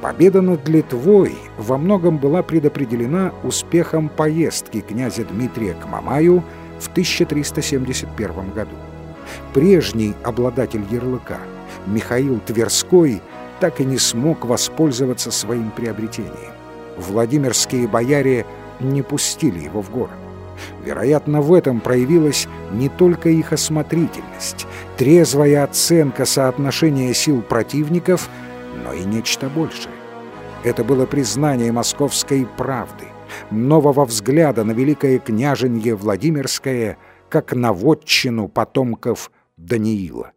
Победа над Литвой во многом была предопределена успехом поездки князя Дмитрия к Мамаю в 1371 году. Прежний обладатель ярлыка, Михаил Тверской, так и не смог воспользоваться своим приобретением. Владимирские бояре не пустили его в город. Вероятно, в этом проявилась не только их осмотрительность, трезвая оценка соотношения сил противников, но и нечто большее. Это было признание московской правды, нового взгляда на великое княженье Владимирское, как на вотчину потомков Даниила.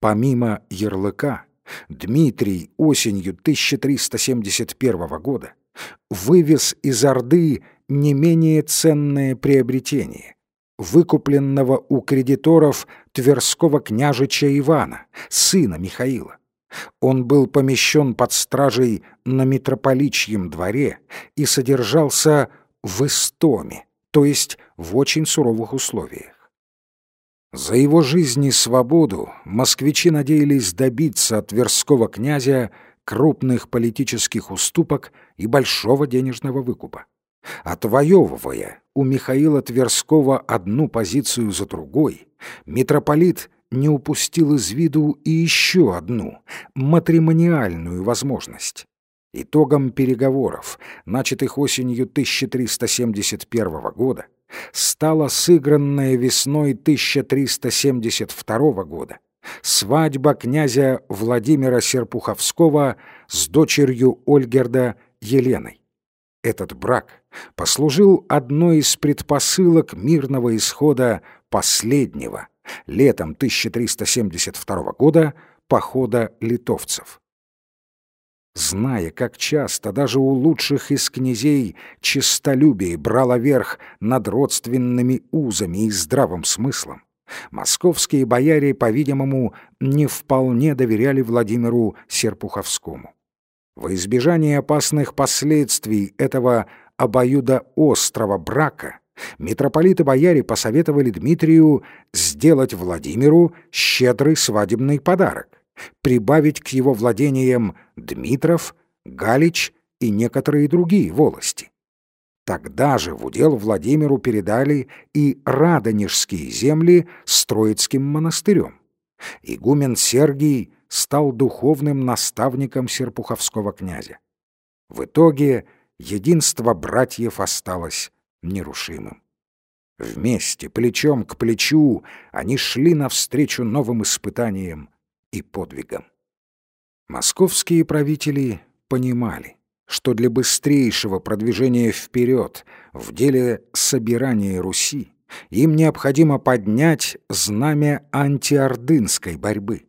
Помимо ярлыка, Дмитрий осенью 1371 года вывез из Орды не менее ценное приобретение — выкупленного у кредиторов Тверского княжича Ивана, сына Михаила. Он был помещен под стражей на митрополичьем дворе и содержался в Истоме, то есть в очень суровых условиях. За его жизнь и свободу москвичи надеялись добиться от Тверского князя крупных политических уступок и большого денежного выкупа. Отвоевывая у Михаила Тверского одну позицию за другой, митрополит не упустил из виду и еще одну матримониальную возможность. Итогом переговоров, начатых осенью 1371 года, стала сыгранная весной 1372 года свадьба князя Владимира Серпуховского с дочерью Ольгерда Еленой. Этот брак послужил одной из предпосылок мирного исхода последнего, летом 1372 года, похода литовцев. Зная, как часто даже у лучших из князей честолюбие брало верх над родственными узами и здравым смыслом, московские бояре, по-видимому, не вполне доверяли Владимиру Серпуховскому. Во избежание опасных последствий этого обоюдоострого брака митрополиты-бояре посоветовали Дмитрию сделать Владимиру щедрый свадебный подарок прибавить к его владениям Дмитров, Галич и некоторые другие волости. Тогда же в удел Владимиру передали и Радонежские земли с Троицким монастырем. Игумен Сергий стал духовным наставником серпуховского князя. В итоге единство братьев осталось нерушимым. Вместе, плечом к плечу, они шли навстречу новым испытаниям и подвигам. Московские правители понимали, что для быстрейшего продвижения вперед в деле собирания Руси им необходимо поднять знамя антиордынской борьбы.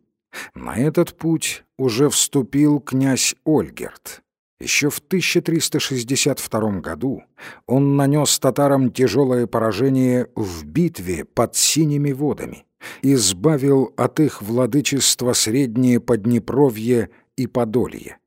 На этот путь уже вступил князь Ольгерт. Еще в 1362 году он нанес татарам тяжелое поражение в битве под Синими водами избавил от их владычества Среднее Поднепровье и Подолье.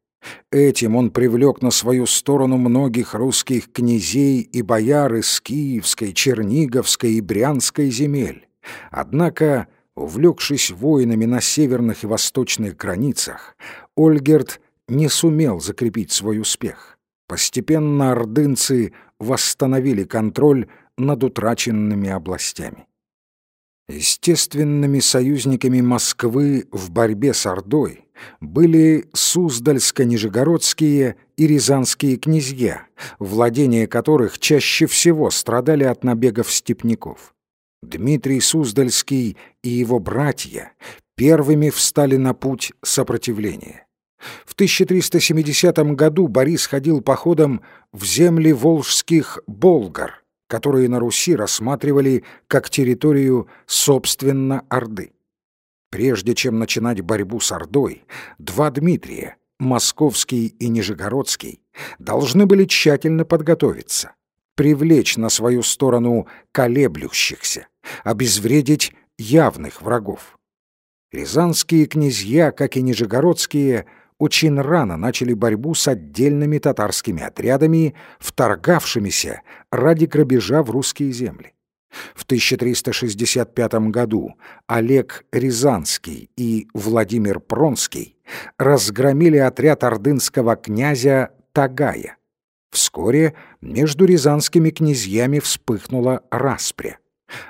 Этим он привлек на свою сторону многих русских князей и бояр из Киевской, Черниговской и Брянской земель. Однако, увлекшись воинами на северных и восточных границах, Ольгерт не сумел закрепить свой успех. Постепенно ордынцы восстановили контроль над утраченными областями. Естественными союзниками Москвы в борьбе с Ордой были Суздальско-Нижегородские и Рязанские князья, владения которых чаще всего страдали от набегов степняков. Дмитрий Суздальский и его братья первыми встали на путь сопротивления. В 1370 году Борис ходил походом в земли волжских болгар – которые на Руси рассматривали как территорию собственно Орды. Прежде чем начинать борьбу с Ордой, два Дмитрия, Московский и Нижегородский, должны были тщательно подготовиться, привлечь на свою сторону колеблющихся, обезвредить явных врагов. Рязанские князья, как и нижегородские, очень рано начали борьбу с отдельными татарскими отрядами, вторгавшимися ради грабежа в русские земли. В 1365 году Олег Рязанский и Владимир Пронский разгромили отряд ордынского князя Тагая. Вскоре между рязанскими князьями вспыхнула распря.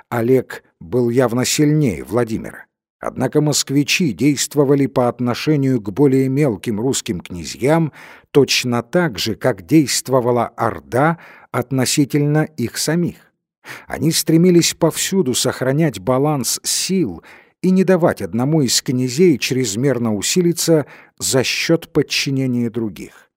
Олег был явно сильнее Владимира. Однако москвичи действовали по отношению к более мелким русским князьям точно так же, как действовала Орда относительно их самих. Они стремились повсюду сохранять баланс сил и не давать одному из князей чрезмерно усилиться за счет подчинения других.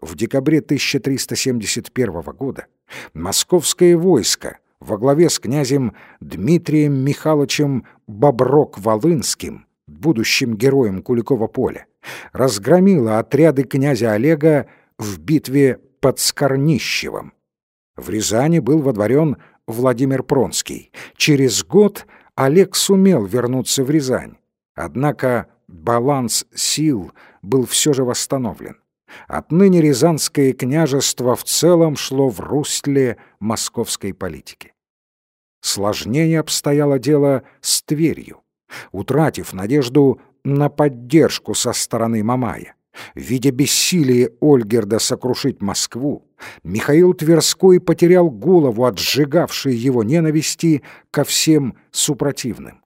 В декабре 1371 года московское войско во главе с князем Дмитрием Михайловичем Боброк-Волынским, будущим героем Куликова поля, разгромило отряды князя Олега в битве под Скорнищевым. В Рязани был водворен Владимир Пронский. Через год Олег сумел вернуться в Рязань. Однако баланс сил был все же восстановлен. Отныне Рязанское княжество в целом шло в русле московской политики. Сложнее обстояло дело с Тверью. Утратив надежду на поддержку со стороны Мамая, видя бессилие Ольгерда сокрушить Москву, Михаил Тверской потерял голову от сжигавшей его ненависти ко всем супротивным.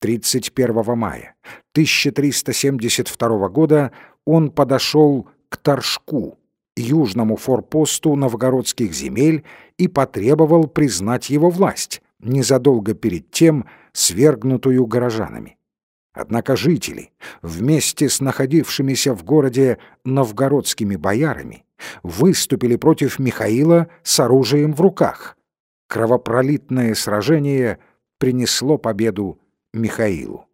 31 мая 1372 года он подошел к Торжку, южному форпосту новгородских земель, и потребовал признать его власть, незадолго перед тем свергнутую горожанами. Однако жители, вместе с находившимися в городе новгородскими боярами, выступили против Михаила с оружием в руках. Кровопролитное сражение принесло победу Михаилу.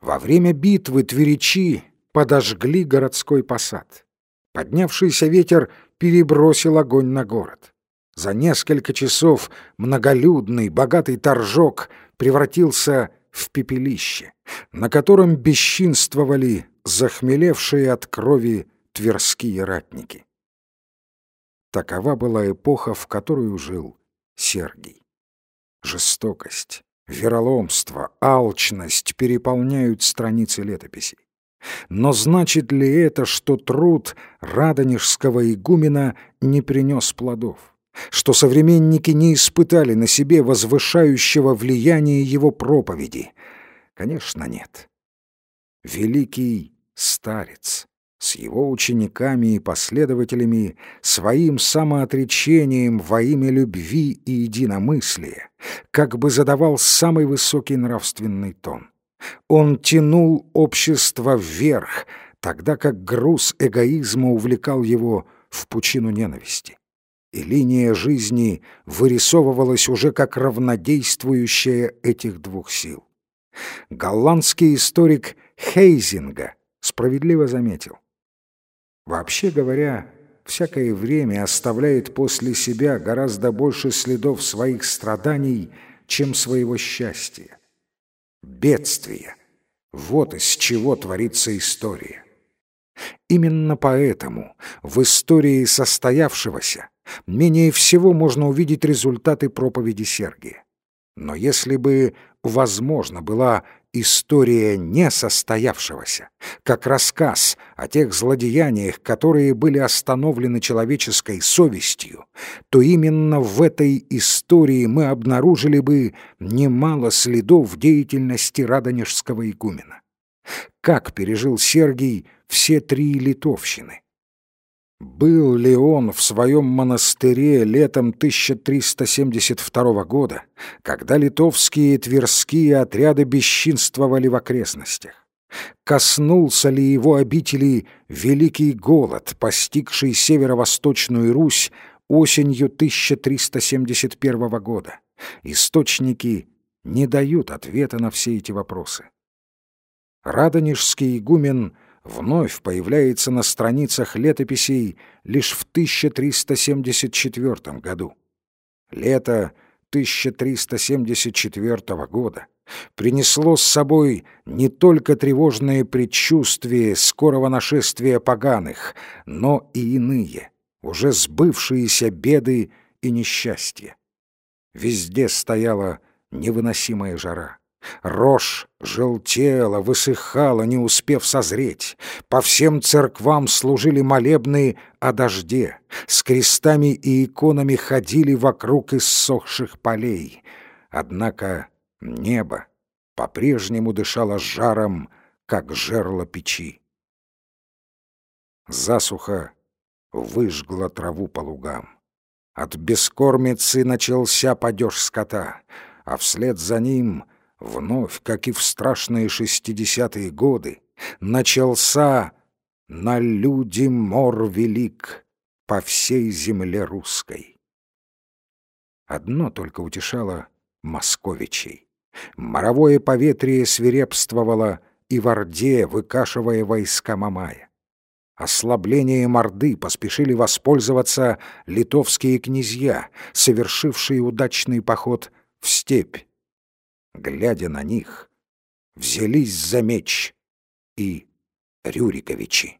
Во время битвы тверичи подожгли городской посад. Поднявшийся ветер перебросил огонь на город. За несколько часов многолюдный, богатый торжок превратился в пепелище, на котором бесчинствовали захмелевшие от крови тверские ратники. Такова была эпоха, в которую жил Сергий. Жестокость, вероломство, алчность переполняют страницы летописей. Но значит ли это, что труд радонежского игумена не принес плодов? Что современники не испытали на себе возвышающего влияния его проповеди? Конечно, нет. Великий старец с его учениками и последователями, своим самоотречением во имя любви и единомыслия, как бы задавал самый высокий нравственный тон. Он тянул общество вверх, тогда как груз эгоизма увлекал его в пучину ненависти. И линия жизни вырисовывалась уже как равнодействующая этих двух сил. Голландский историк Хейзинга справедливо заметил. Вообще говоря, всякое время оставляет после себя гораздо больше следов своих страданий, чем своего счастья бедствия. Вот из чего творится история. Именно поэтому в истории состоявшегося менее всего можно увидеть результаты проповеди Сергия. Но если бы возможно была история несостоявшегося, как рассказ о тех злодеяниях, которые были остановлены человеческой совестью, то именно в этой истории мы обнаружили бы немало следов деятельности радонежского игумена. Как пережил Сергий все три литовщины? Был ли он в своем монастыре летом 1372 года, когда литовские и тверские отряды бесчинствовали в окрестностях? Коснулся ли его обители великий голод, постигший северо-восточную Русь осенью 1371 года? Источники не дают ответа на все эти вопросы. Радонежский игумен — вновь появляется на страницах летописей лишь в 1374 году. Лето 1374 года принесло с собой не только тревожные предчувствия скорого нашествия поганых, но и иные, уже сбывшиеся беды и несчастья. Везде стояла невыносимая жара. Рожь желтела, высыхала, не успев созреть. По всем церквам служили молебные о дожде. С крестами и иконами ходили вокруг иссохших полей. Однако небо по-прежнему дышало жаром, как жерло печи. Засуха выжгла траву по лугам. От бескормицы начался падеж скота, а вслед за ним — вновь, как и в страшные шестидесятые годы, начался на люди мор велик по всей земле русской. Одно только утешало московичей. Моровое поветрие свирепствовало и в Орде, выкашивая войска Мамая. Ослаблением Орды поспешили воспользоваться литовские князья, совершившие удачный поход в степь глядя на них, взялись за меч и Рюриковичи.